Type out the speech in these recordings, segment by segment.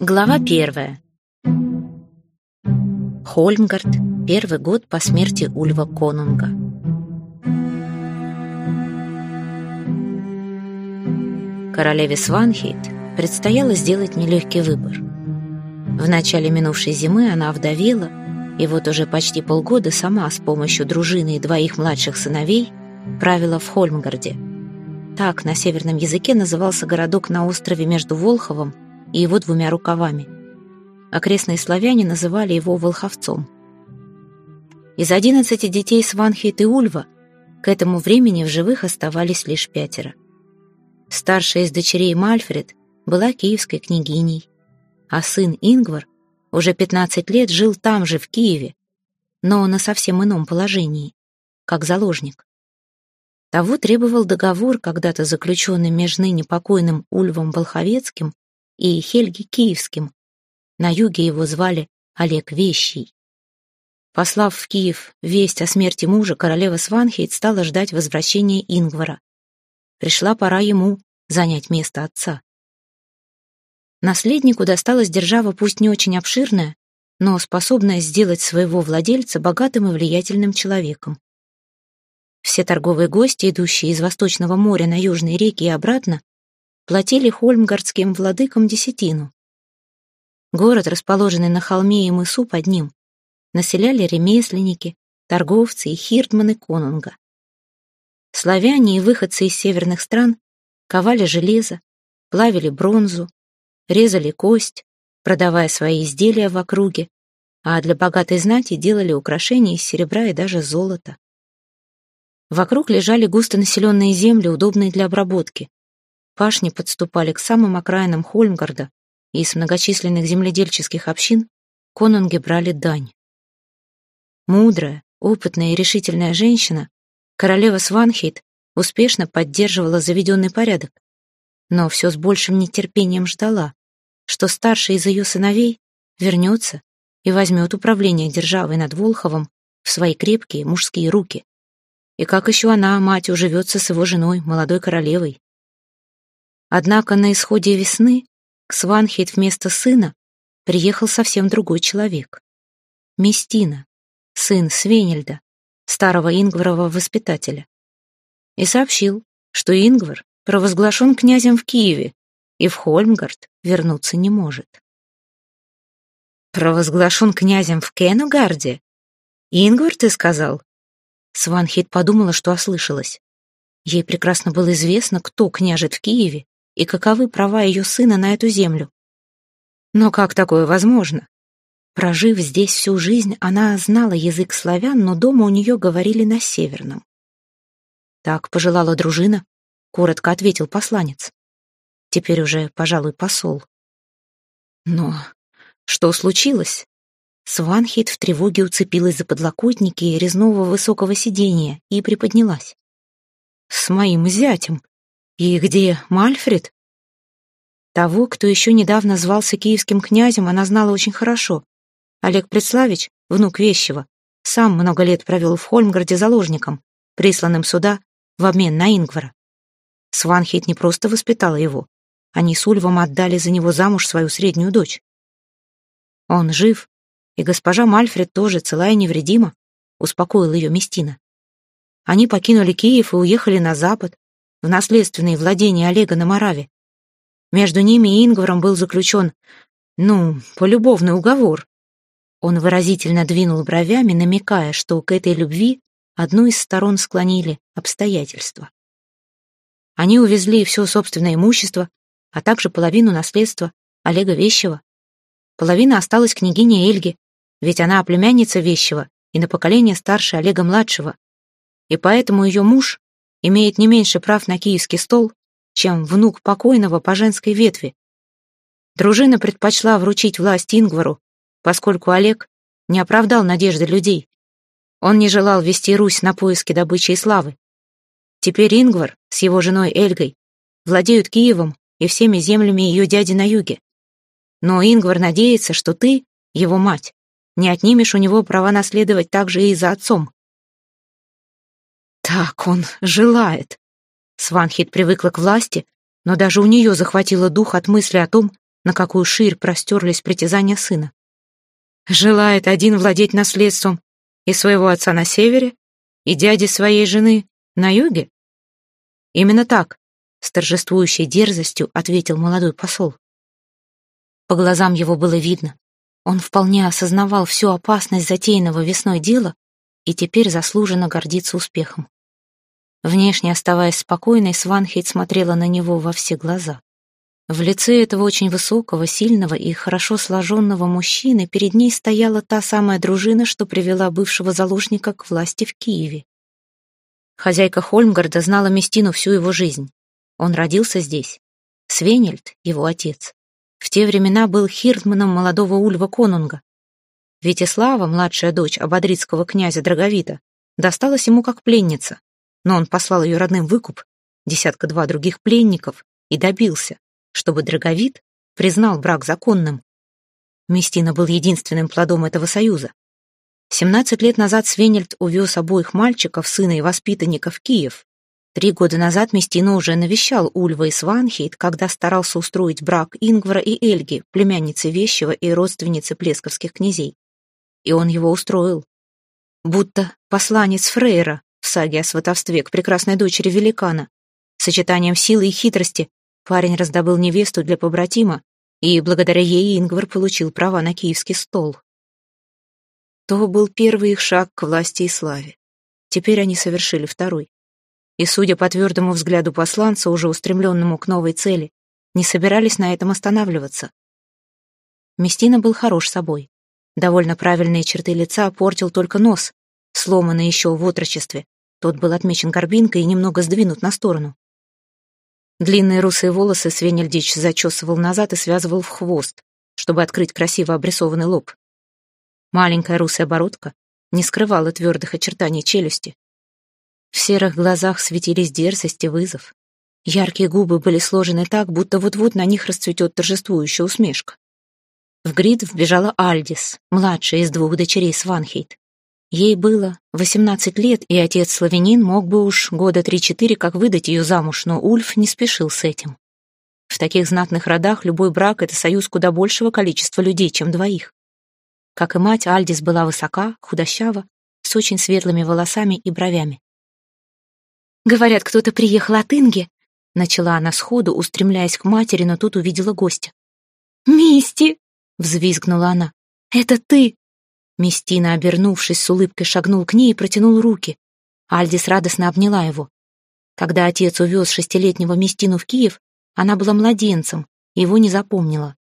Глава первая. Хольмгард. Первый год по смерти Ульва Конунга. Королеве Сванхейт предстояло сделать нелегкий выбор. В начале минувшей зимы она овдовела, и вот уже почти полгода сама с помощью дружины и двоих младших сыновей правила в Хольмгарде. Так на северном языке назывался городок на острове между Волховом и его двумя рукавами. Окрестные славяне называли его Волховцом. Из одиннадцати детей Сванхейт и Ульва к этому времени в живых оставались лишь пятеро. Старшая из дочерей Мальфред была киевской княгиней, а сын Ингвар уже 15 лет жил там же, в Киеве, но на совсем ином положении, как заложник. Того требовал договор, когда-то заключенный между ныне покойным Ульвом Волховецким и Хельги Киевским. На юге его звали Олег Вещий. Послав в Киев весть о смерти мужа, королева Сванхейт стала ждать возвращения Ингвара. Пришла пора ему занять место отца. Наследнику досталась держава пусть не очень обширная, но способная сделать своего владельца богатым и влиятельным человеком. Все торговые гости, идущие из Восточного моря на южные реки и обратно, платили хольмгардским владыкам десятину. Город, расположенный на холме и мысу под ним, населяли ремесленники, торговцы и хирдманы конунга. Славяне и выходцы из северных стран ковали железо, плавили бронзу, резали кость, продавая свои изделия в округе, а для богатой знати делали украшения из серебра и даже золота. Вокруг лежали густонаселенные земли, удобные для обработки. Пашни подступали к самым окраинам Хольмгарда, и из многочисленных земледельческих общин конунги брали дань. Мудрая, опытная и решительная женщина, королева Сванхейт, успешно поддерживала заведенный порядок, но все с большим нетерпением ждала, что старший из ее сыновей вернется и возьмет управление державой над Волховом в свои крепкие мужские руки. И как еще она, мать, уживется с его женой, молодой королевой. Однако на исходе весны к Сванхейт вместо сына приехал совсем другой человек. Местина, сын Свенельда, старого Ингварова воспитателя. И сообщил, что Ингвар провозглашен князем в Киеве и в Хольмгард вернуться не может. «Провозглашен князем в Кенугарде? Ингвар, ты сказал?» Сванхит подумала, что ослышалась. Ей прекрасно было известно, кто княжет в Киеве и каковы права ее сына на эту землю. Но как такое возможно? Прожив здесь всю жизнь, она знала язык славян, но дома у нее говорили на северном. «Так пожелала дружина», — коротко ответил посланец. Теперь уже, пожалуй, посол. Но что случилось? Сванхит в тревоге уцепилась за подлокотники резного высокого сиденья и приподнялась. «С моим зятем», «И где Мальфред?» Того, кто еще недавно звался киевским князем, она знала очень хорошо. Олег Предславич, внук Вещева, сам много лет провел в Хольмгарде заложником, присланным сюда в обмен на Ингвара. Сванхейт не просто воспитала его, они с Ульвом отдали за него замуж свою среднюю дочь. Он жив, и госпожа Мальфред тоже цела и невредима, успокоил ее Местина. Они покинули Киев и уехали на запад, в наследственные владения Олега на Мораве. Между ними и Ингваром был заключен, ну, полюбовный уговор. Он выразительно двинул бровями, намекая, что к этой любви одну из сторон склонили обстоятельства. Они увезли все собственное имущество, а также половину наследства Олега Вещева. Половина осталась княгине Эльге, ведь она племянница Вещева и на поколение старше Олега-младшего. И поэтому ее муж имеет не меньше прав на киевский стол, чем внук покойного по женской ветви. Дружина предпочла вручить власть Ингвару, поскольку Олег не оправдал надежды людей. Он не желал вести Русь на поиски добычи и славы. Теперь Ингвар с его женой Эльгой владеют Киевом и всеми землями ее дяди на юге. Но Ингвар надеется, что ты, его мать, не отнимешь у него права наследовать также и за отцом. Так он желает. Сванхит привыкла к власти, но даже у нее захватило дух от мысли о том, на какую ширь простерлись притязания сына. Желает один владеть наследством и своего отца на севере, и дяди своей жены на юге? Именно так, с торжествующей дерзостью ответил молодой посол. По глазам его было видно. Он вполне осознавал всю опасность затеянного весной дела и теперь заслуженно гордится успехом. Внешне оставаясь спокойной, Сванхейт смотрела на него во все глаза. В лице этого очень высокого, сильного и хорошо сложенного мужчины перед ней стояла та самая дружина, что привела бывшего заложника к власти в Киеве. Хозяйка Хольмгарда знала Местину всю его жизнь. Он родился здесь. Свенельд, его отец, в те времена был хирдманом молодого Ульва Конунга. Витислава, младшая дочь ободрицкого князя Драговита, досталась ему как пленница, но он послал ее родным выкуп, десятка-два других пленников, и добился, чтобы Драговит признал брак законным. Местина был единственным плодом этого союза. Семнадцать лет назад Свенельд увез обоих мальчиков, сына и воспитанника, в Киев. Три года назад Местина уже навещал Ульва и Сванхейт, когда старался устроить брак Ингвара и Эльги, племянницы Вещева и родственницы плесковских князей. И он его устроил. Будто посланец Фрейра саге о сватовстве к прекрасной дочери великана. Сочетанием силы и хитрости парень раздобыл невесту для побратима, и благодаря ей Ингвар получил права на киевский стол. То был первый их шаг к власти и славе. Теперь они совершили второй и, судя по твердому взгляду посланца, уже устремленному к новой цели, не собирались на этом останавливаться. Местина был хорош собой. Довольно правильные черты лица портил только нос, сломанный еще в отрочестве. Тот был отмечен горбинкой и немного сдвинут на сторону. Длинные русые волосы Свенельдич зачесывал назад и связывал в хвост, чтобы открыть красиво обрисованный лоб. Маленькая русая бородка не скрывала твердых очертаний челюсти, в серых глазах светились дерзость и вызов. Яркие губы были сложены так, будто вот-вот на них расцветет торжествующая усмешка. В грид вбежала Альдис, младшая из двух дочерей Сванхейт. Ей было восемнадцать лет, и отец славянин мог бы уж года три-четыре как выдать ее замуж, но Ульф не спешил с этим. В таких знатных родах любой брак — это союз куда большего количества людей, чем двоих. Как и мать, Альдис была высока, худощава, с очень светлыми волосами и бровями. Говорят, кто-то приехал от Инги. Начала она сходу, устремляясь к матери, но тут увидела гостя. «Мисти!» — взвизгнула она. «Это ты!» Местина, обернувшись с улыбкой, шагнул к ней и протянул руки. Альдис радостно обняла его. Когда отец увез шестилетнего Местину в Киев, она была младенцем, его не запомнила.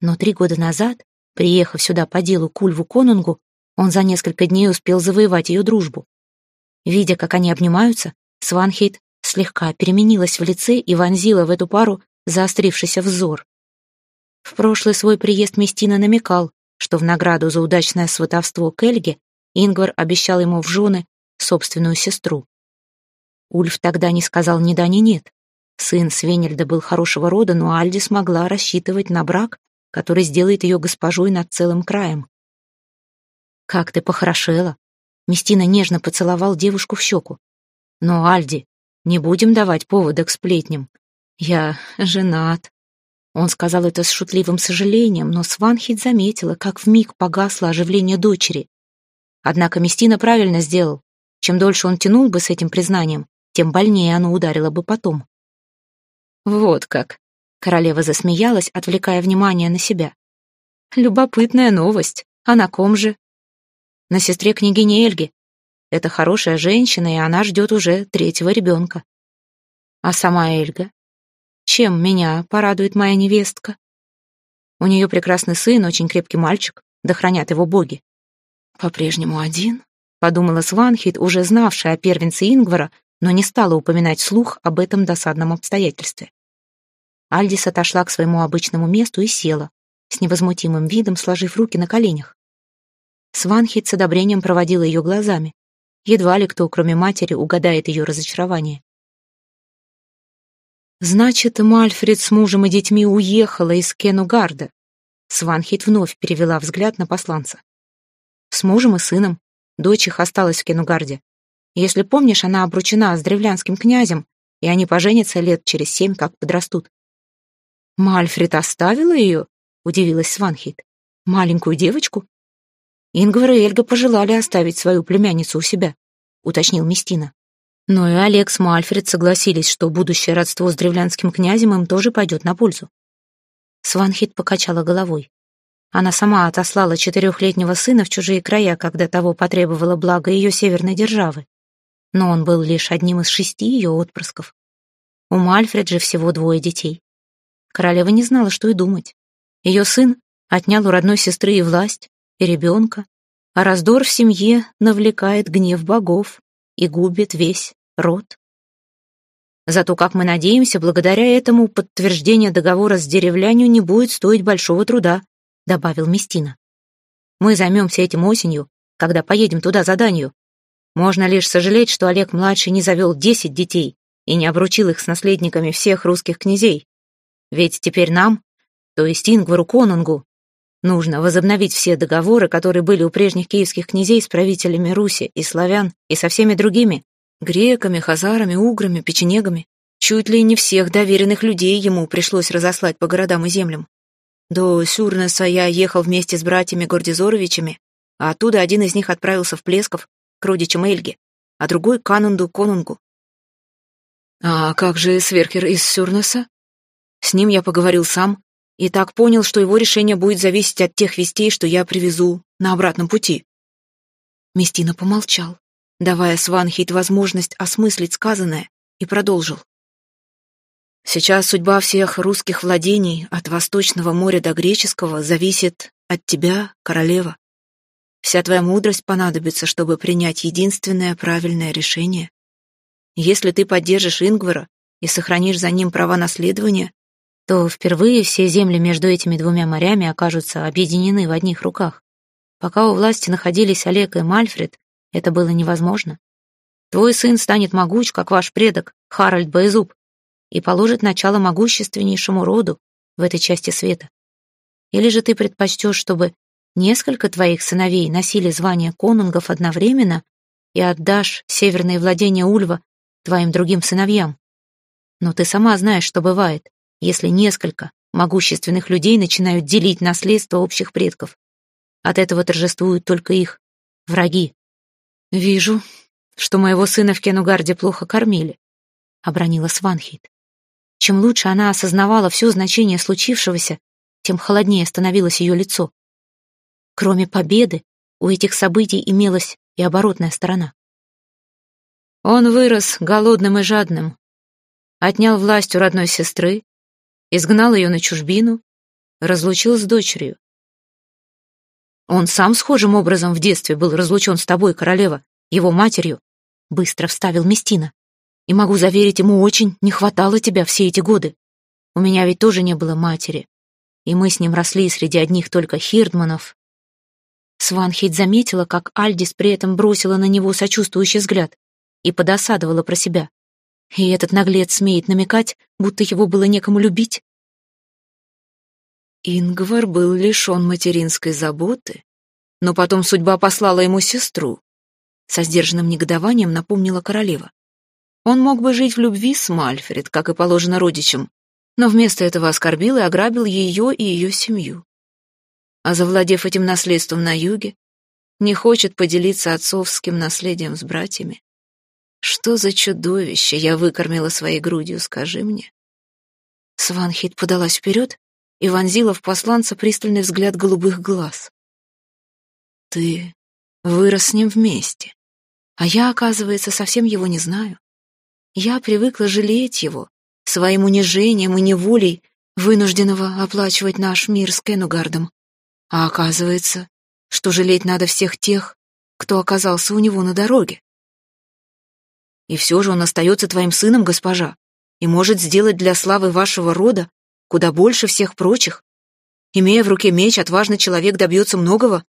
Но три года назад, приехав сюда по делу к Ульву Конунгу, он за несколько дней успел завоевать ее дружбу. Видя, как они обнимаются, Сванхейт слегка переменилась в лице и вонзила в эту пару заострившийся взор. В прошлый свой приезд Местина намекал, что в награду за удачное сватовство к Эльге Ингвар обещал ему в жены собственную сестру. Ульф тогда не сказал ни да, ни нет. Сын Свенельда был хорошего рода, но Альди смогла рассчитывать на брак, который сделает ее госпожой над целым краем. «Как ты похорошела!» Местина нежно поцеловал девушку в щеку. Но, Альди, не будем давать повода к сплетням. Я женат. Он сказал это с шутливым сожалением, но Сванхит заметила, как вмиг погасло оживление дочери. Однако Местина правильно сделал. Чем дольше он тянул бы с этим признанием, тем больнее оно ударило бы потом. «Вот как!» — королева засмеялась, отвлекая внимание на себя. «Любопытная новость. А на ком же?» «На сестре княгини Эльги. Это хорошая женщина, и она ждет уже третьего ребенка. А сама Эльга? Чем меня порадует моя невестка? У нее прекрасный сын, очень крепкий мальчик, да хранят его боги. По-прежнему один, подумала Сванхит, уже знавшая о первенце Ингвара, но не стала упоминать слух об этом досадном обстоятельстве. Альдис отошла к своему обычному месту и села, с невозмутимым видом сложив руки на коленях. Сванхит с одобрением проводила ее глазами. Едва ли кто, кроме матери, угадает ее разочарование. «Значит, Мальфред с мужем и детьми уехала из Кенугарда?» Сванхит вновь перевела взгляд на посланца. «С мужем и сыном. Дочь их осталась в Кенугарде. Если помнишь, она обручена с древлянским князем, и они поженятся лет через семь, как подрастут. Мальфред оставила ее? Удивилась Сванхит. Маленькую девочку? Ингвар и Эльга пожелали оставить свою племянницу у себя, уточнил Местина. Но и Олег с Мальфред согласились, что будущее родство с древлянским князем им тоже пойдет на пользу. Сванхит покачала головой. Она сама отослала четырехлетнего сына в чужие края, когда того потребовало блага ее северной державы. Но он был лишь одним из шести ее отпрысков. У Мальфред же всего двое детей. Королева не знала, что и думать. Ее сын отнял у родной сестры и власть, и ребенка, а раздор в семье навлекает гнев богов и губит весь род. Зато, как мы надеемся, благодаря этому подтверждение договора с деревлянью не будет стоить большого труда, добавил Местина. Мы займемся этим осенью, когда поедем туда заданию. Можно лишь сожалеть, что Олег-младший не завел десять детей и не обручил их с наследниками всех русских князей. Ведь теперь нам, то есть Ингвару Конунгу, нужно возобновить все договоры, которые были у прежних киевских князей с правителями Руси и славян и со всеми другими, Греками, хазарами, уграми, печенегами. Чуть ли не всех доверенных людей ему пришлось разослать по городам и землям. До Сюрнеса я ехал вместе с братьями Гордизоровичами, а оттуда один из них отправился в Плесков к родичам Эльги, а другой — к Анунду Конунгу. А как же Сверхер из Сюрнеса? С ним я поговорил сам и так понял, что его решение будет зависеть от тех вестей, что я привезу на обратном пути. Местина помолчал давая Сванхит возможность осмыслить сказанное, и продолжил. «Сейчас судьба всех русских владений от Восточного моря до Греческого зависит от тебя, королева. Вся твоя мудрость понадобится, чтобы принять единственное правильное решение. Если ты поддержишь Ингвара и сохранишь за ним права наследования, то впервые все земли между этими двумя морями окажутся объединены в одних руках. Пока у власти находились Олег и Мальфред, это было невозможно. Твой сын станет могуч, как ваш предок, Харальд Боезуб, и положит начало могущественнейшему роду в этой части света. Или же ты предпочтешь, чтобы несколько твоих сыновей носили звание конунгов одновременно и отдашь северные владения Ульва твоим другим сыновьям. Но ты сама знаешь, что бывает, если несколько могущественных людей начинают делить наследство общих предков. От этого торжествуют только их враги. «Вижу, что моего сына в Кенугарде плохо кормили», — обронила Сванхит. Чем лучше она осознавала все значение случившегося, тем холоднее становилось ее лицо. Кроме победы, у этих событий имелась и оборотная сторона. Он вырос голодным и жадным, отнял власть у родной сестры, изгнал ее на чужбину, разлучил с дочерью. Он сам схожим образом в детстве был разлучен с тобой, королева, его матерью, быстро вставил Местина. И могу заверить, ему очень не хватало тебя все эти годы. У меня ведь тоже не было матери. И мы с ним росли среди одних только хирдманов. Сванхейд заметила, как Альдис при этом бросила на него сочувствующий взгляд и подосадовала про себя. И этот наглец смеет намекать, будто его было некому любить. Ингвар был лишен материнской заботы, но потом судьба послала ему сестру. Со сдержанным негодованием напомнила королева. Он мог бы жить в любви с Мальфред, как и положено родичам, но вместо этого оскорбил и ограбил ее и ее семью. А завладев этим наследством на юге, не хочет поделиться отцовским наследием с братьями. Что за чудовище я выкормила своей грудью, скажи мне? Сванхит подалась вперед и вонзила в посланца пристальный взгляд голубых глаз. «Ты вырос с ним вместе, а я, оказывается, совсем его не знаю. Я привыкла жалеть его, своим унижением и неволей, вынужденного оплачивать наш мир с Кенугардом. А оказывается, что жалеть надо всех тех, кто оказался у него на дороге. И все же он остается твоим сыном, госпожа, и может сделать для славы вашего рода куда больше всех прочих. Имея в руке меч, отважный человек добьется многого,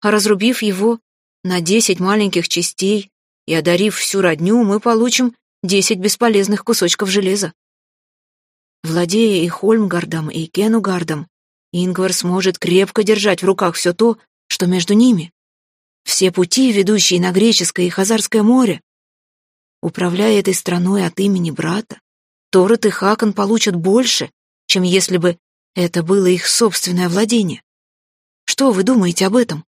а разрубив его на десять маленьких частей и одарив всю родню, мы получим десять бесполезных кусочков железа. Владея и Хольмгардом, и Кенугардом, Ингвар сможет крепко держать в руках все то, что между ними. Все пути, ведущие на Греческое и Хазарское море. Управляя этой страной от имени брата, Торет и Хакон получат больше, чем если бы это было их собственное владение. Что вы думаете об этом?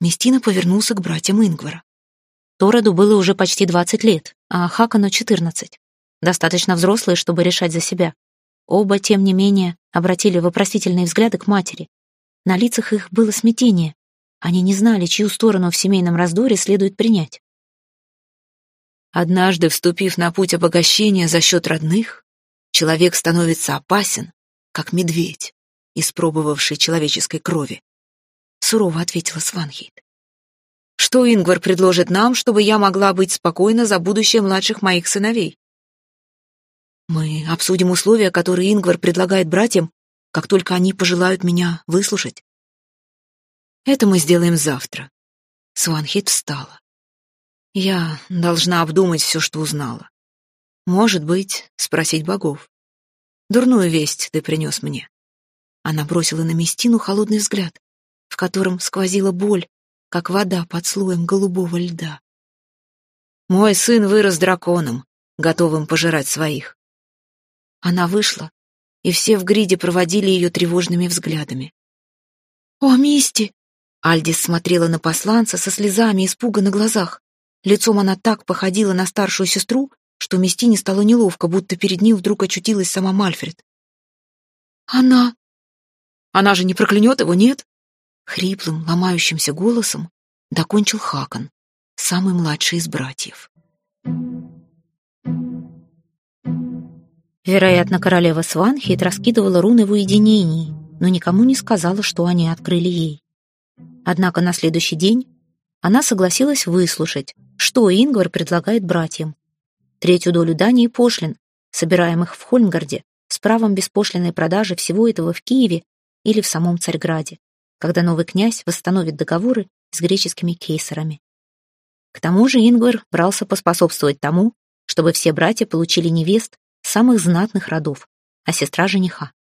Местина повернулся к братьям Ингвара. Тороду было уже почти 20 лет, а Хакану — 14. Достаточно взрослые, чтобы решать за себя. Оба, тем не менее, обратили вопросительные взгляды к матери. На лицах их было смятение. Они не знали, чью сторону в семейном раздоре следует принять. Однажды, вступив на путь обогащения за счет родных, человек становится опасен, как медведь, испробовавший человеческой крови. Сурово ответила Сванхейт. Что Ингвар предложит нам, чтобы я могла быть спокойна за будущее младших моих сыновей? Мы обсудим условия, которые Ингвар предлагает братьям, как только они пожелают меня выслушать. Это мы сделаем завтра. Сванхит встала. Я должна обдумать все, что узнала. Может быть, спросить богов. Дурную весть ты принес мне. Она бросила на Местину холодный взгляд, в котором сквозила боль, как вода под слоем голубого льда. Мой сын вырос драконом, готовым пожирать своих. Она вышла, и все в гриде проводили ее тревожными взглядами. «О, Мисти!» Альдис смотрела на посланца со слезами испуга на глазах. Лицом она так походила на старшую сестру, что Местине стало неловко, будто перед ним вдруг очутилась сама Мальфред. «Она...» «Она же не проклянет его, нет?» Хриплым, ломающимся голосом докончил Хакон, самый младший из братьев. Вероятно, королева Сванхит раскидывала руны в уединении, но никому не сказала, что они открыли ей. Однако на следующий день она согласилась выслушать, что Ингвар предлагает братьям. Третью долю Дании пошлин, собираемых в Хольмгарде, с правом беспошлиной продажи всего этого в Киеве или в самом Царьграде когда новый князь восстановит договоры с греческими кейсерами. К тому же Ингвар брался поспособствовать тому, чтобы все братья получили невест самых знатных родов, а сестра жениха.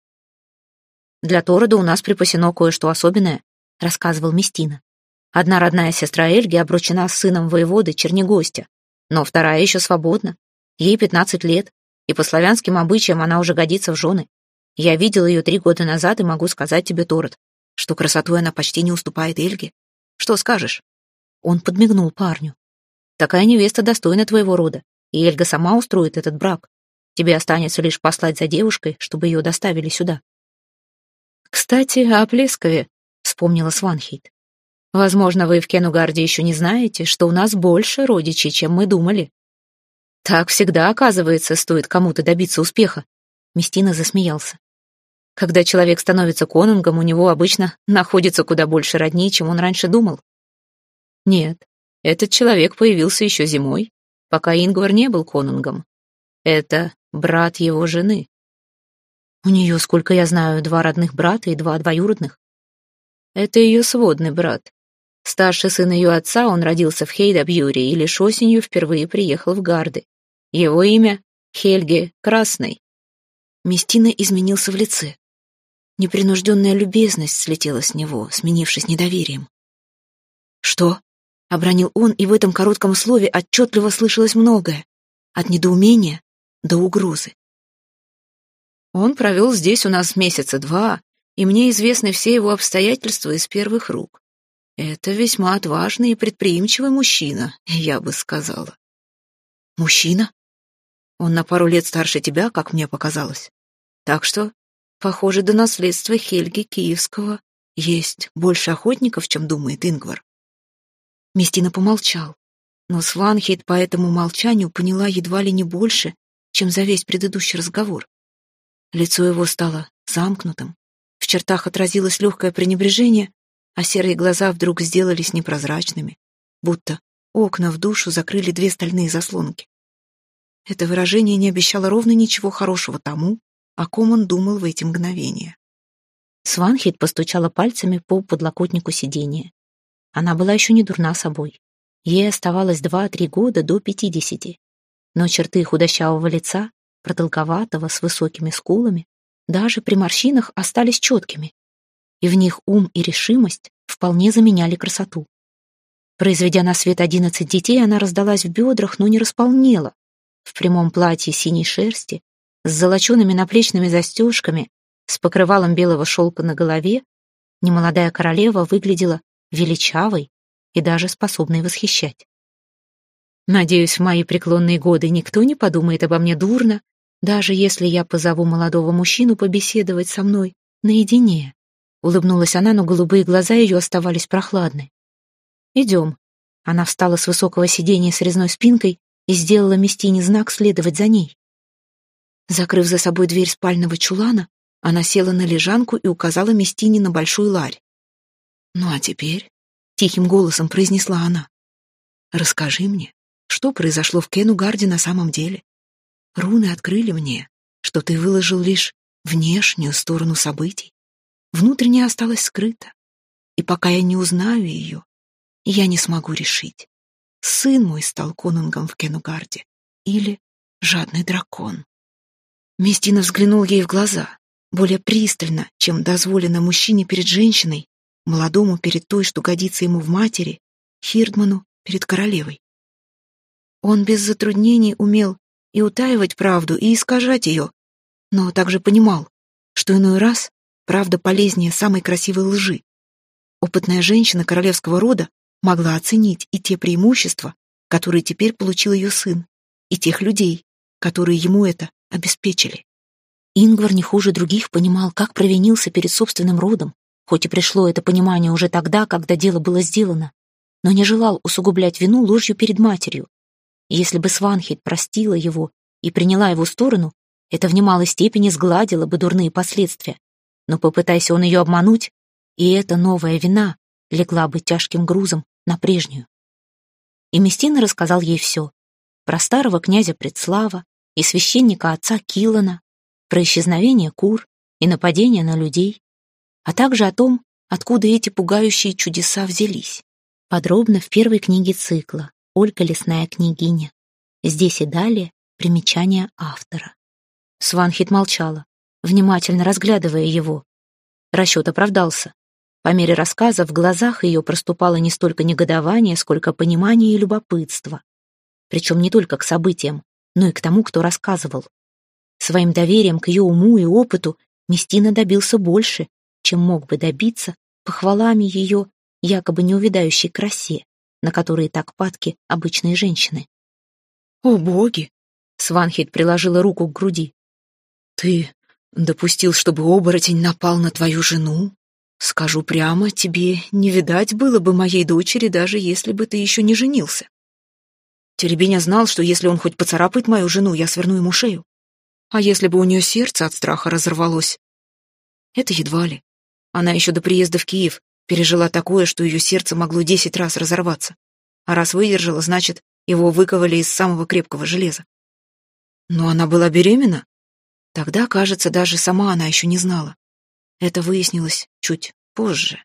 «Для Торода у нас припасено кое-что особенное», — рассказывал Местина. «Одна родная сестра Эльги обручена с сыном воеводы Чернегостя, но вторая еще свободна. Ей пятнадцать лет, и по славянским обычаям она уже годится в жены. Я видел ее три года назад и могу сказать тебе, Тород, что красотой она почти не уступает Эльге. Что скажешь?» Он подмигнул парню. «Такая невеста достойна твоего рода, и Эльга сама устроит этот брак. Тебе останется лишь послать за девушкой, чтобы ее доставили сюда». «Кстати, о Плескове», — вспомнила Сванхейт. «Возможно, вы в Кенугарде еще не знаете, что у нас больше родичей, чем мы думали». «Так всегда, оказывается, стоит кому-то добиться успеха», — Местина засмеялся. Когда человек становится конунгом, у него обычно находится куда больше родней, чем он раньше думал. Нет, этот человек появился еще зимой, пока Ингвар не был конунгом. Это брат его жены. У нее, сколько я знаю, два родных брата и два двоюродных. Это ее сводный брат. Старший сын ее отца, он родился в Хейдабьюре и лишь осенью впервые приехал в Гарды. Его имя — Хельге Красный. Местина изменился в лице. Непринужденная любезность слетела с него, сменившись недоверием. «Что?» — обронил он, и в этом коротком слове отчетливо слышалось многое, от недоумения до угрозы. «Он провел здесь у нас месяца два, и мне известны все его обстоятельства из первых рук. Это весьма отважный и предприимчивый мужчина, я бы сказала». «Мужчина? Он на пару лет старше тебя, как мне показалось. Так что Похоже, до наследства Хельги Киевского есть больше охотников, чем думает Ингвар. Местина помолчал, но Сванхейт по этому молчанию поняла едва ли не больше, чем за весь предыдущий разговор. Лицо его стало замкнутым, в чертах отразилось легкое пренебрежение, а серые глаза вдруг сделались непрозрачными, будто окна в душу закрыли две стальные заслонки. Это выражение не обещало ровно ничего хорошего тому, о ком он думал в эти мгновения. Сванхит постучала пальцами по подлокотнику сиденья. Она была еще не дурна собой. Ей оставалось два-три года до пятидесяти. Но черты худощавого лица, продолговатого, с высокими скулами, даже при морщинах остались четкими. И в них ум и решимость вполне заменяли красоту. Произведя на свет одиннадцать детей, она раздалась в бедрах, но не располнела. В прямом платье синей шерсти, с золочеными наплечными застежками, с покрывалом белого шелка на голове, немолодая королева выглядела величавой и даже способной восхищать. Надеюсь, в мои преклонные годы никто не подумает обо мне дурно, даже если я позову молодого мужчину побеседовать со мной наедине. Улыбнулась она, но голубые глаза ее оставались прохладны. «Идем». Она встала с высокого сиденья с резной спинкой и сделала Местине знак следовать за ней. Закрыв за собой дверь спального чулана, она села на лежанку и указала Местине на большую ларь. «Ну а теперь», — тихим голосом произнесла она, — «расскажи мне, что произошло в Кенугарде на самом деле. Руны открыли мне, что ты выложил лишь внешнюю сторону событий. Внутренняя осталась скрыта. И пока я не узнаю ее, я не смогу решить, сын мой стал конунгом в Кенугарде или жадный дракон. Местина взглянул ей в глаза, более пристально, чем дозволено мужчине перед женщиной, молодому перед той, что годится ему в матери, Хирдману перед королевой. Он без затруднений умел и утаивать правду, и искажать ее, но также понимал, что иной раз правда полезнее самой красивой лжи. Опытная женщина королевского рода могла оценить и те преимущества, которые теперь получил ее сын, и тех людей, которые ему это обеспечили. Ингвар не хуже других понимал, как провинился перед собственным родом, хоть и пришло это понимание уже тогда, когда дело было сделано, но не желал усугублять вину ложью перед матерью, если бы Сванхит простила его и приняла его сторону, это в немалой степени сгладило бы дурные последствия. Но попытайся он ее обмануть, и эта новая вина легла бы тяжким грузом на прежнюю. И Местина рассказал ей все. Про старого князя Предслава и священника отца Килана, про исчезновение кур и нападение на людей, а также о том, откуда эти пугающие чудеса взялись. Подробно в первой книге цикла. Ольга Лесная княгиня. Здесь и далее примечание автора. Сванхит молчала, внимательно разглядывая его. Расчет оправдался. По мере рассказа в глазах ее проступало не столько негодование, сколько понимание и любопытство. Причем не только к событиям, но и к тому, кто рассказывал. Своим доверием к ее уму и опыту Местина добился больше, чем мог бы добиться похвалами ее якобы неувядающей красе на которые так падки обычные женщины. «О, боги!» — Сванхит приложила руку к груди. «Ты допустил, чтобы оборотень напал на твою жену? Скажу прямо, тебе не видать было бы моей дочери, даже если бы ты еще не женился. Теребеня знал, что если он хоть поцарапает мою жену, я сверну ему шею. А если бы у нее сердце от страха разорвалось? Это едва ли. Она еще до приезда в Киев Пережила такое, что ее сердце могло десять раз разорваться. А раз выдержала, значит, его выковали из самого крепкого железа. Но она была беременна? Тогда, кажется, даже сама она еще не знала. Это выяснилось чуть позже.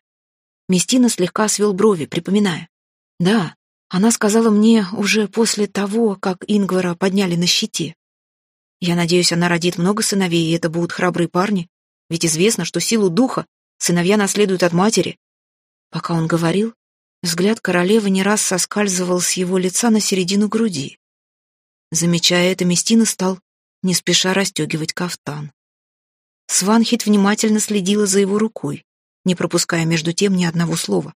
Местина слегка свел брови, припоминая. Да, она сказала мне уже после того, как Ингвара подняли на щите. Я надеюсь, она родит много сыновей, и это будут храбрые парни, ведь известно, что силу духа сыновья наследуют от матери, Пока он говорил, взгляд королевы не раз соскальзывал с его лица на середину груди. Замечая это, Местина стал не спеша расстегивать кафтан. Сванхит внимательно следила за его рукой, не пропуская между тем ни одного слова.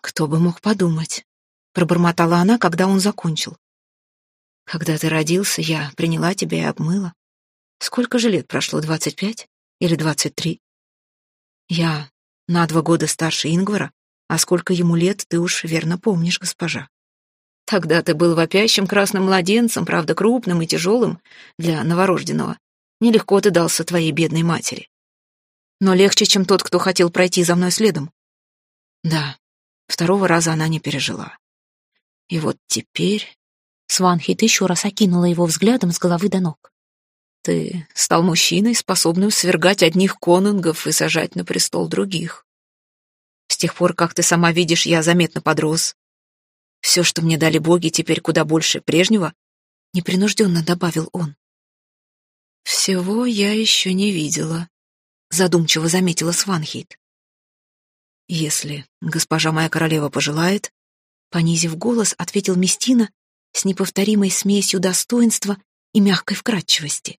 «Кто бы мог подумать?» — пробормотала она, когда он закончил. «Когда ты родился, я приняла тебя и обмыла. Сколько же лет прошло, двадцать пять или двадцать три? Я на два года старше Ингвара, а сколько ему лет, ты уж верно помнишь, госпожа. Тогда ты был вопящим красным младенцем, правда, крупным и тяжелым для новорожденного. Нелегко ты дался твоей бедной матери. Но легче, чем тот, кто хотел пройти за мной следом. Да, второго раза она не пережила. И вот теперь... Сванхит еще раз окинула его взглядом с головы до ног. Ты стал мужчиной, способным свергать одних конунгов и сажать на престол других. С тех пор, как ты сама видишь, я заметно подрос. Все, что мне дали боги, теперь куда больше прежнего, непринужденно добавил он. Всего я еще не видела, задумчиво заметила Сванхит. Если госпожа моя королева пожелает, понизив голос, ответил Местина с неповторимой смесью достоинства и мягкой вкрадчивости.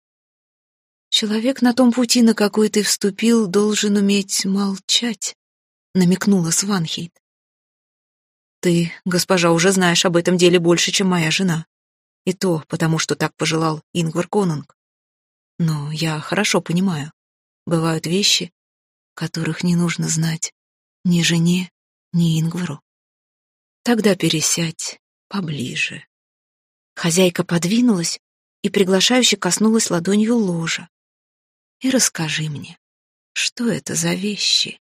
Человек на том пути, на какой ты вступил, должен уметь молчать, намекнула Сванхейт. Ты, госпожа, уже знаешь об этом деле больше, чем моя жена. И то потому, что так пожелал Ингвар Конунг. Но я хорошо понимаю, бывают вещи, которых не нужно знать ни жене, ни Ингвару. Тогда пересядь поближе. Хозяйка подвинулась и приглашающе коснулась ладонью ложа. И расскажи мне, что это за вещи?